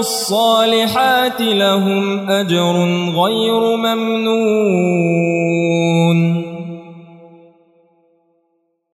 الصالحات لهم أجر غير ممنون.